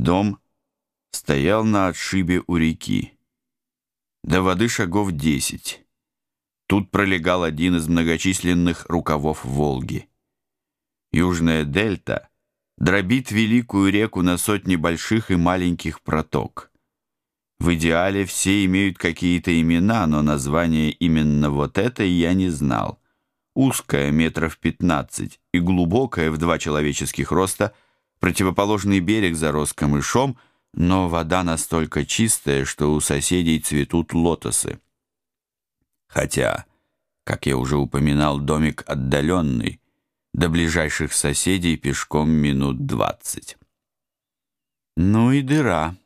Дом стоял на отшибе у реки. До воды шагов десять. Тут пролегал один из многочисленных рукавов Волги. Южная дельта дробит великую реку на сотни больших и маленьких проток. В идеале все имеют какие-то имена, но название именно вот это я не знал. Узкая, метров пятнадцать, и глубокая, в два человеческих роста, противоположный берег зарос камышом, но вода настолько чистая, что у соседей цветут лотосы. Хотя, как я уже упоминал, домик отдаленный, до ближайших соседей пешком минут двадцать. Ну и дыра.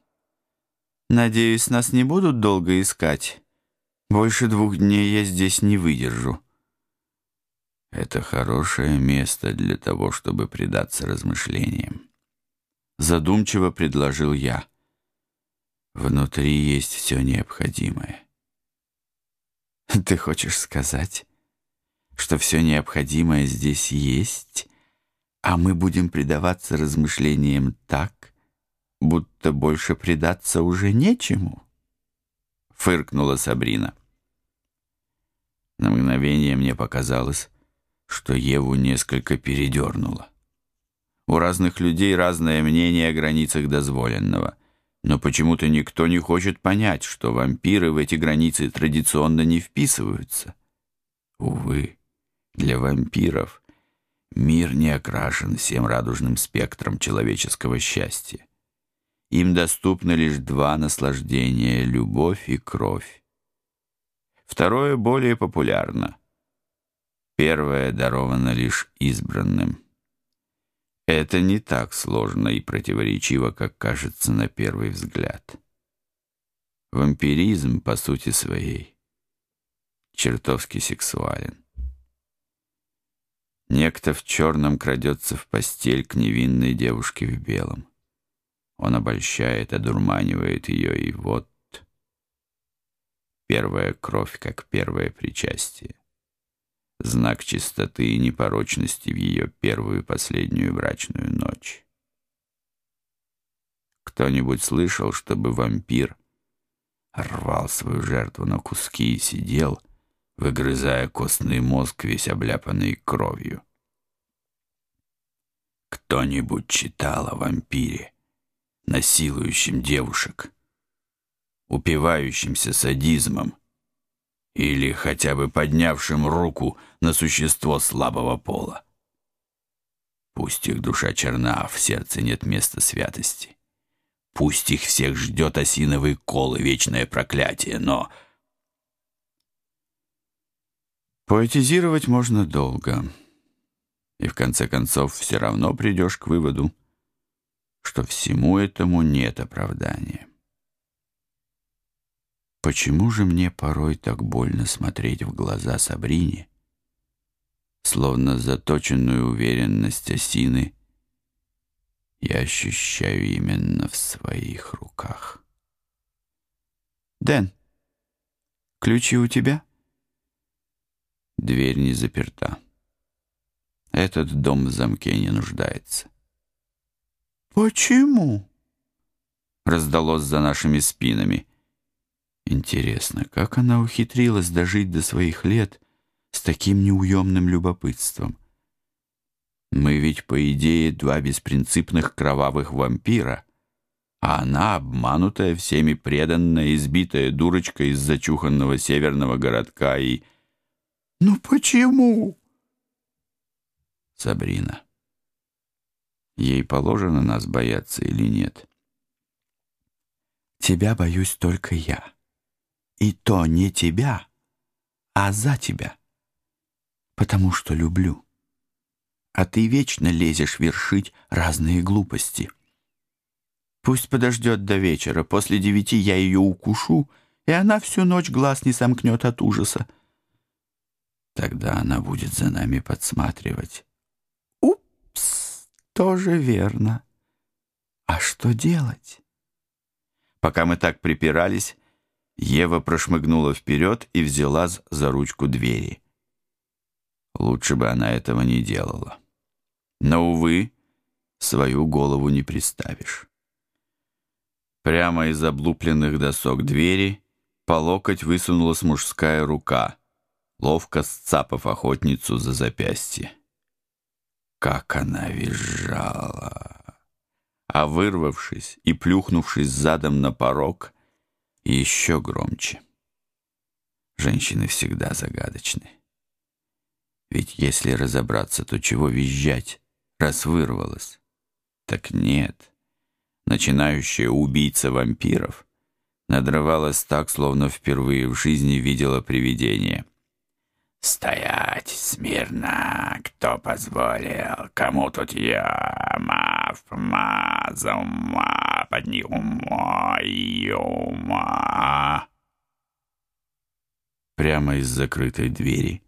Надеюсь, нас не будут долго искать. Больше двух дней я здесь не выдержу. Это хорошее место для того, чтобы предаться размышлениям. Задумчиво предложил я. Внутри есть все необходимое. Ты хочешь сказать, что все необходимое здесь есть, а мы будем предаваться размышлениям так, будто больше предаться уже нечему? Фыркнула Сабрина. На мгновение мне показалось, что Еву несколько передернуло. У разных людей разное мнение о границах дозволенного, но почему-то никто не хочет понять, что вампиры в эти границы традиционно не вписываются. Увы, для вампиров мир не окрашен всем радужным спектром человеческого счастья. Им доступны лишь два наслаждения — любовь и кровь. Второе более популярно — Первое даровано лишь избранным. Это не так сложно и противоречиво, как кажется на первый взгляд. Вампиризм, по сути своей, чертовски сексуален. Некто в черном крадется в постель к невинной девушке в белом. Он обольщает, одурманивает ее, и вот первая кровь, как первое причастие знак чистоты и непорочности в ее первую и последнюю брачную ночь. Кто-нибудь слышал, чтобы вампир рвал свою жертву на куски и сидел, выгрызая костный мозг, весь обляпанный кровью? Кто-нибудь читал о вампире, насилующем девушек, упивающимся садизмом, или хотя бы поднявшим руку на существо слабого пола. Пусть их душа черна, а в сердце нет места святости. Пусть их всех ждет осиновый кол и вечное проклятие, но... Поэтизировать можно долго, и в конце концов все равно придешь к выводу, что всему этому нет оправдания. Почему же мне порой так больно смотреть в глаза Сабрине, словно заточенную уверенность осины я ощущаю именно в своих руках? Дэн, ключи у тебя? Дверь не заперта. Этот дом в замке не нуждается. Почему? Раздалось за нашими спинами. Интересно, как она ухитрилась дожить до своих лет с таким неуемным любопытством? Мы ведь, по идее, два беспринципных кровавых вампира, а она, обманутая, всеми преданная, избитая дурочка из зачуханного северного городка и... «Ну почему?» Сабрина. Ей положено нас бояться или нет? Тебя боюсь только я. И то не тебя, а за тебя. Потому что люблю. А ты вечно лезешь вершить разные глупости. Пусть подождет до вечера. После девяти я ее укушу, и она всю ночь глаз не сомкнет от ужаса. Тогда она будет за нами подсматривать. Упс, тоже верно. А что делать? Пока мы так припирались, Ева прошмыгнула вперед и взялась за ручку двери. Лучше бы она этого не делала. Но, увы, свою голову не приставишь. Прямо из облупленных досок двери по локоть высунулась мужская рука, ловко сцапав охотницу за запястье. Как она визжала! А вырвавшись и плюхнувшись задом на порог, еще громче. Женщины всегда загадочны. Ведь если разобраться, то чего визжать, раз вырвалась? Так нет. Начинающая убийца вампиров надрывалась так, словно впервые в жизни видела привидение. «Стоять смирно! Кто позволил? Кому тут я? Мав, мазума, подниума, юма!» Прямо из закрытой двери,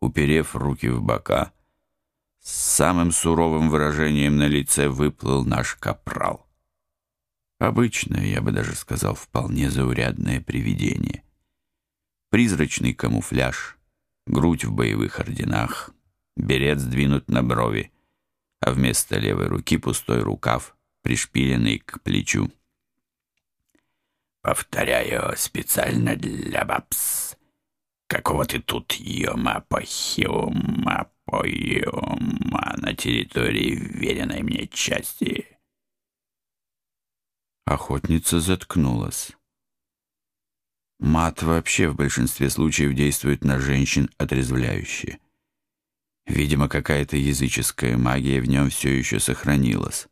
уперев руки в бока, с самым суровым выражением на лице выплыл наш капрал. Обычное, я бы даже сказал, вполне заурядное привидение. Призрачный камуфляж, грудь в боевых орденах, берет сдвинут на брови, а вместо левой руки пустой рукав, пришпиленный к плечу. «Повторяю, специально для бабс. Какого ты тут ёма-похёма поема на территории веренной мне части. Охотница заткнулась. Мат вообще в большинстве случаев действует на женщин отрезвляюще. Видимо, какая-то языческая магия в нем все еще сохранилась.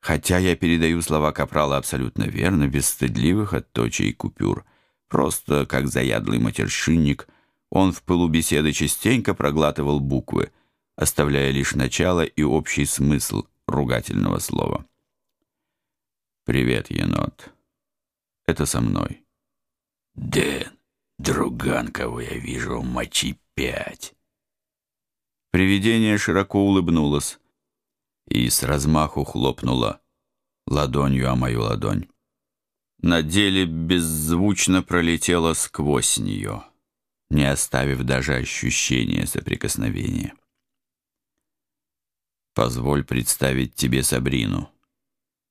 Хотя я передаю слова Капрала абсолютно верно, без стыдливых отточей купюр. Просто, как заядлый матершинник — он в пылу беседы частенько проглатывал буквы, оставляя лишь начало и общий смысл ругательного слова. «Привет, енот. Это со мной». «Дэн, друган, кого я вижу, мочи пять». Привидение широко улыбнулось и с размаху хлопнуло ладонью о мою ладонь. На деле беззвучно пролетело сквозь нее не оставив даже ощущения соприкосновения. Позволь представить тебе Сабрину.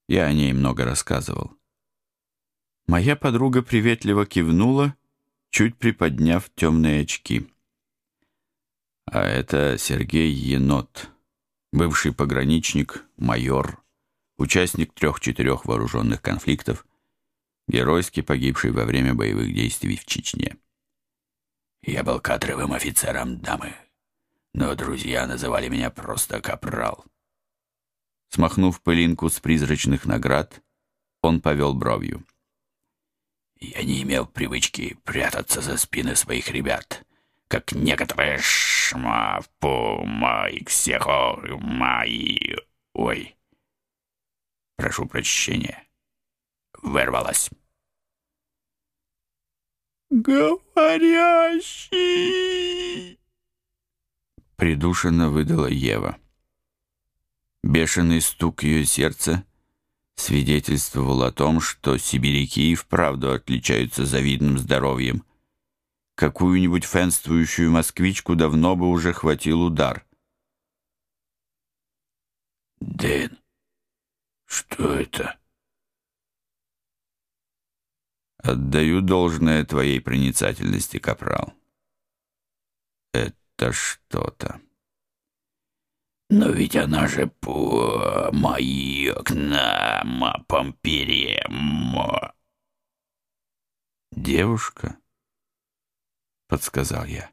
Я о ней много рассказывал. Моя подруга приветливо кивнула, чуть приподняв темные очки. А это Сергей Енот, бывший пограничник, майор, участник трех-четырех вооруженных конфликтов, геройски погибший во время боевых действий в Чечне. Я был кадровым офицером дамы, но друзья называли меня просто Капрал. Смахнув пылинку с призрачных наград, он повел бровью. Я не имел привычки прятаться за спины своих ребят, как некоторые шмафу всех мои... Ой, прошу прощения, вырвалась. «Говорящий!» Придушенно выдала Ева. Бешеный стук ее сердца свидетельствовал о том, что сибиряки и вправду отличаются завидным здоровьем. Какую-нибудь фенствующую москвичку давно бы уже хватил удар. «Дэн, что это?» Отдаю должное твоей проницательности, капрал. Это что-то. Но ведь она же по мои окна, помперемо. Девушка, подсказал я.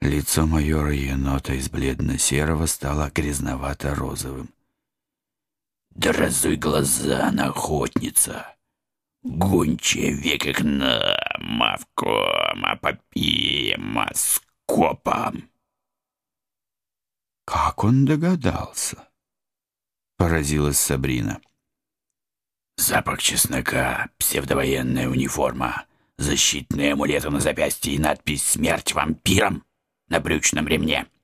Лицо майора енота из бледно-серого стало грязновато-розовым. «Да разуй глаза, охотница!» Гончая нам, мавком, апопием, скопом. Как он догадался? Поразилась Сабрина. Запах чеснока, псевдовоенная униформа, защитные амулеты на запястье и надпись «Смерть вампирам» на брючном ремне —